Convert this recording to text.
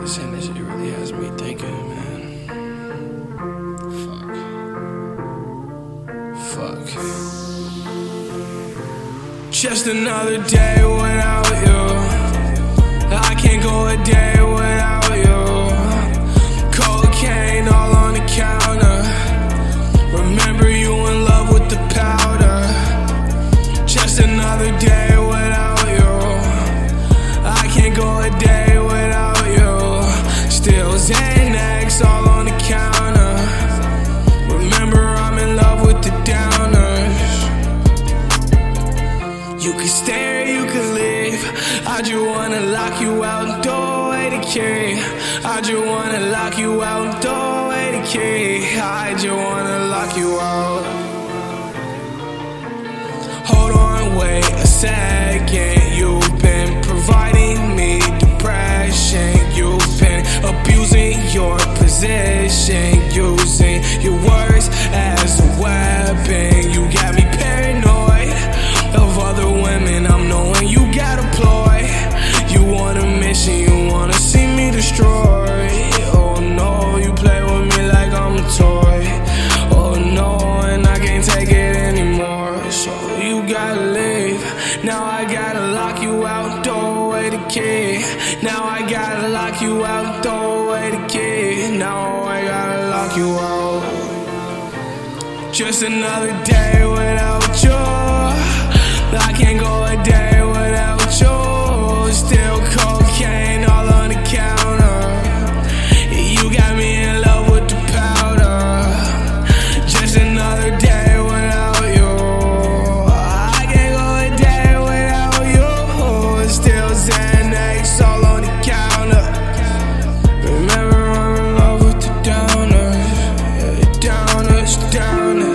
This energy really has me thinking, man. Fuck. Fuck. Just another day Xanax all on the counter. Remember I'm in love with the downers. You can stay or you can leave. I just wanna lock you out, throw away the key. I just wanna lock you out, throw away the key. I just wanna lock you out. Hold on, wait a second. Position, using your words gotta lock you out, throw away the key. Now I gotta lock you out, throw away the key. Now I gotta lock you out. Just another day without you. I can't go a day down.